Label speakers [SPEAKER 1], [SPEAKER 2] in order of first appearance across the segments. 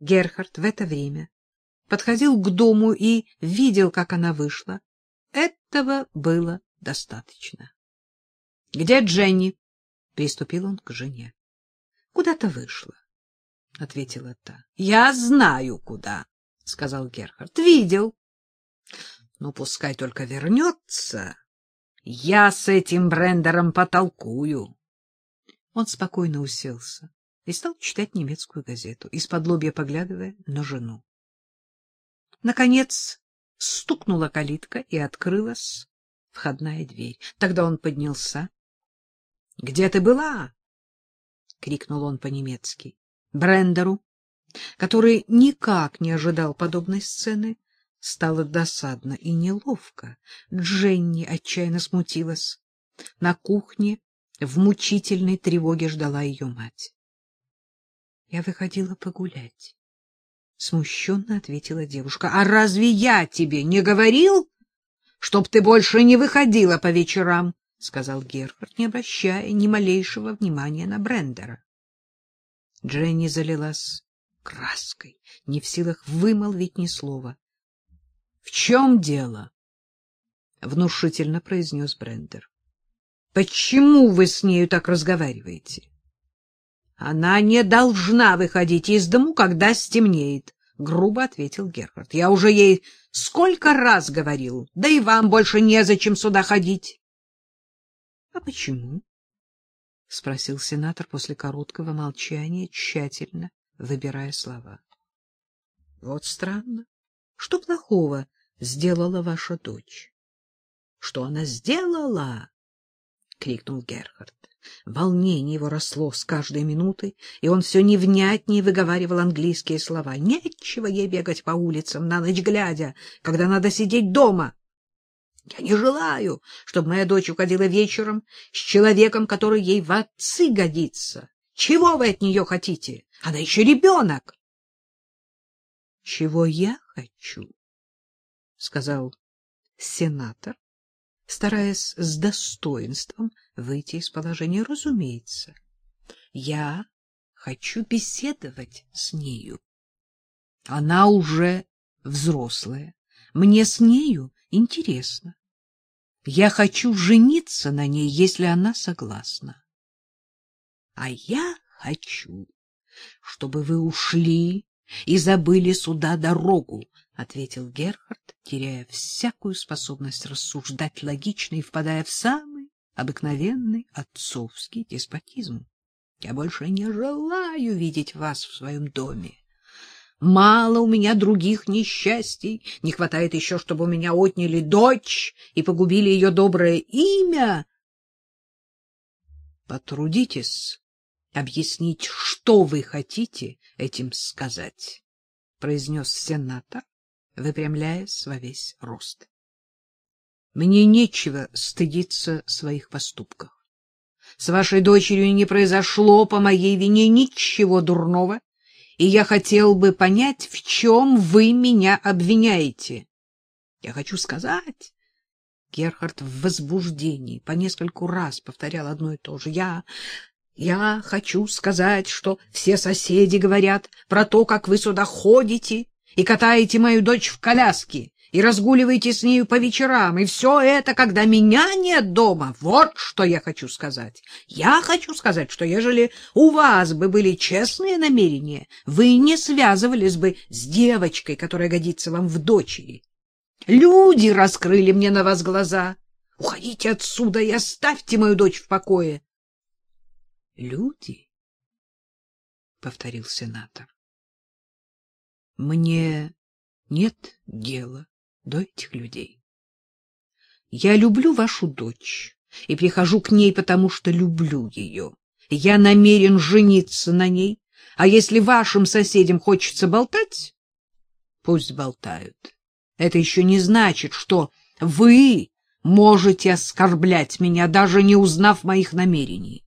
[SPEAKER 1] Герхард в это время подходил к дому и видел, как она вышла, этого было достаточно. — Где Дженни? — приступил он к жене. — Куда-то вышла, — ответила та. — Я знаю, куда, — сказал Герхард. — Видел. — Ну, пускай только вернется. Я с этим Брендером потолкую. Он спокойно уселся и стал читать немецкую газету, из-под лобья поглядывая на жену. Наконец стукнула калитка, и открылась входная дверь. Тогда он поднялся. — Где ты была? — крикнул он по-немецки. Брендеру, который никак не ожидал подобной сцены, стало досадно и неловко. Дженни отчаянно смутилась. На кухне в мучительной тревоге ждала ее мать. — Я выходила погулять. — смущенно ответила девушка. — А разве я тебе не говорил, чтоб ты больше не выходила по вечерам? — сказал Герхард, не обращая ни малейшего внимания на Брендера. Дженни залилась краской, не в силах вымолвить ни слова. — В чем дело? — внушительно произнес Брендер. Почему вы с нею так разговариваете? Она не должна выходить из дому, когда стемнеет, грубо ответил Герхард. Я уже ей сколько раз говорил, да и вам больше незачем сюда ходить. А почему? спросил сенатор после короткого молчания, тщательно выбирая слова. Вот странно. Что плохого сделала ваша дочь? Что она сделала? — крикнул Герхард. Волнение его росло с каждой минутой, и он все невнятнее выговаривал английские слова. Нечего ей бегать по улицам на ночь глядя, когда надо сидеть дома. Я не желаю, чтобы моя дочь уходила вечером с человеком, который ей в отцы годится. Чего вы от нее хотите? Она еще ребенок. — Чего я хочу? — сказал сенатор, стараясь с достоинством выйти из положения. Разумеется, я хочу беседовать с нею. Она уже взрослая, мне с нею интересно. Я хочу жениться на ней, если она согласна. А я хочу, чтобы вы ушли и забыли сюда дорогу, — ответил Герхард, теряя всякую способность рассуждать логично и впадая в самый обыкновенный отцовский деспотизм. Я больше не желаю видеть вас в своем доме. Мало у меня других несчастий, не хватает еще, чтобы у меня отняли дочь и погубили ее доброе имя. Потрудитесь объяснить, что вы хотите этим сказать, произнес сенатор, выпрямляясь во весь рост. Мне нечего стыдиться своих поступков. С вашей дочерью не произошло по моей вине ничего дурного, и я хотел бы понять, в чем вы меня обвиняете. Я хочу сказать, Герхард в возбуждении по нескольку раз повторял одно и то же. Я я хочу сказать, что все соседи говорят про то, как вы сюда ходите и катаете мою дочь в коляске, и разгуливаете с нею по вечерам, и все это, когда меня нет дома. Вот что я хочу сказать. Я хочу сказать, что ежели у вас бы были честные намерения, вы не связывались бы с девочкой, которая годится вам в дочери. Люди раскрыли мне на вас глаза. Уходите отсюда и оставьте мою дочь в покое. — Люди? — повторил сенатор. — Мне нет дела до этих людей. Я люблю вашу дочь и прихожу к ней, потому что люблю ее. Я намерен жениться на ней, а если вашим соседям хочется болтать, пусть болтают. Это еще не значит, что вы можете оскорблять меня, даже не узнав моих намерений.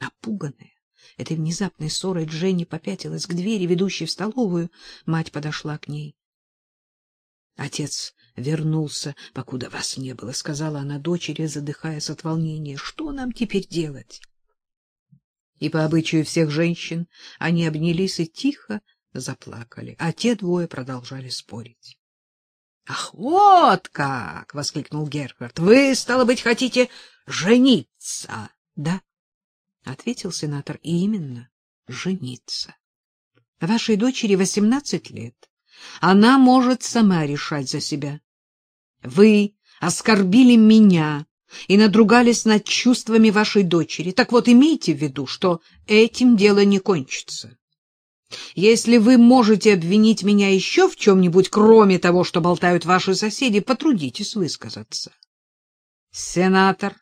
[SPEAKER 1] Напуганная этой внезапной ссорой Дженни попятилась к двери, ведущей в столовую. Мать подошла к ней. Отец вернулся, покуда вас не было, сказала она дочери, задыхаясь от волнения. Что нам теперь делать? И по обычаю всех женщин они обнялись и тихо заплакали, а те двое продолжали спорить. — Ах, вот как! — воскликнул Герхард. — Вы, стало быть, хотите жениться? — Да, — ответил сенатор, — именно жениться. Вашей дочери восемнадцать лет. Она может сама решать за себя. Вы оскорбили меня и надругались над чувствами вашей дочери. Так вот, имейте в виду, что этим дело не кончится. Если вы можете обвинить меня еще в чем-нибудь, кроме того, что болтают ваши соседи, потрудитесь высказаться. Сенатор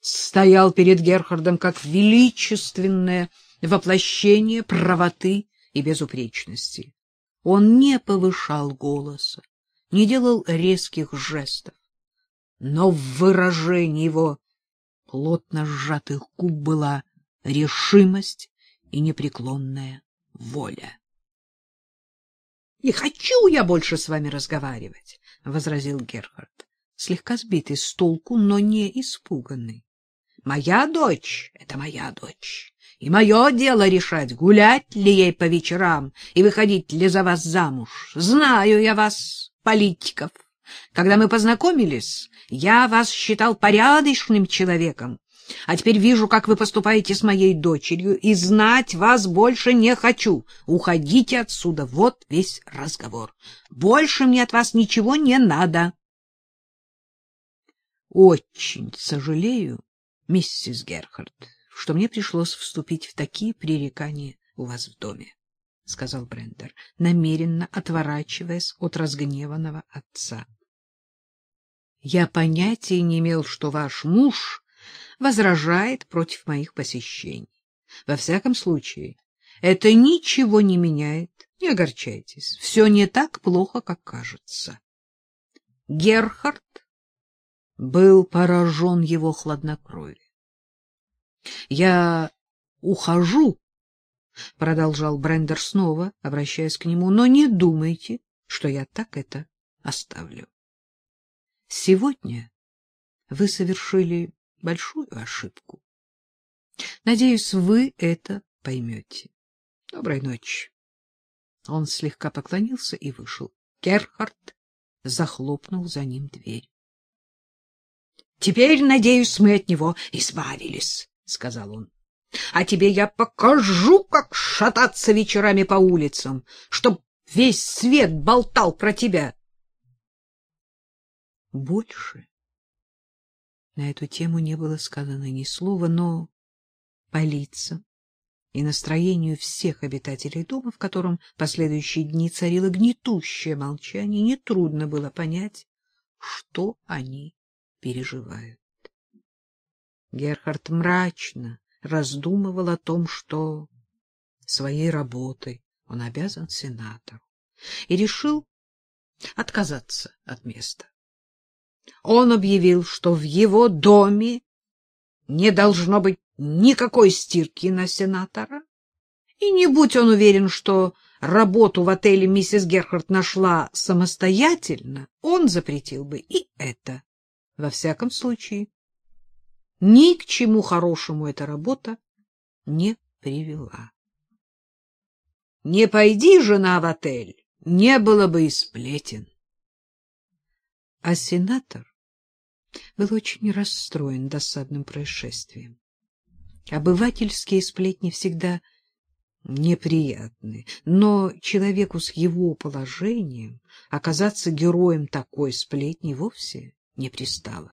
[SPEAKER 1] стоял перед Герхардом как величественное воплощение правоты и безупречности. Он не повышал голоса, не делал резких жестов, но в выражении его плотно сжатых губ была решимость и непреклонная воля. — Не хочу я больше с вами разговаривать, — возразил Герхард, слегка сбитый с толку, но не испуганный. — Моя дочь — это моя дочь, и мое дело решать, гулять ли ей по вечерам и выходить ли за вас замуж. Знаю я вас, политиков. Когда мы познакомились, я вас считал порядочным человеком, а теперь вижу, как вы поступаете с моей дочерью, и знать вас больше не хочу. Уходите отсюда. Вот весь разговор. Больше мне от вас ничего не надо. Очень сожалею, миссис Герхард, что мне пришлось вступить в такие пререкания у вас в доме, — сказал Брендер, намеренно отворачиваясь от разгневанного отца. — Я понятия не имел, что ваш муж возражает против моих посещений. Во всяком случае, это ничего не меняет, не огорчайтесь, все не так плохо, как кажется. Герхард был поражен его хладнокровием. — Я ухожу, — продолжал Брендер снова, обращаясь к нему, — но не думайте, что я так это оставлю. Сегодня вы совершили большую ошибку. Надеюсь, вы это поймете. Доброй ночи. Он слегка поклонился и вышел. Керхард захлопнул за ним дверь. — Теперь, надеюсь, мы от него избавились, — сказал он. — А тебе я покажу, как шататься вечерами по улицам, чтоб весь свет болтал про тебя. Больше на эту тему не было сказано ни слова, но по лицам и настроению всех обитателей дома, в котором последующие дни царило гнетущее молчание, нетрудно было понять, что они переживают. Герхард мрачно раздумывал о том, что своей работой он обязан сенатору, и решил отказаться от места. Он объявил, что в его доме не должно быть никакой стирки на сенатора, и не будь он уверен, что работу в отеле миссис Герхард нашла самостоятельно, он запретил бы и это. Во всяком случае, ни к чему хорошему эта работа не привела. Не пойди жена в отель, не было бы и сплетен. А сенатор был очень расстроен досадным происшествием. Обывательские сплетни всегда неприятны, но человеку с его положением оказаться героем такой сплетни вовсе не пристало.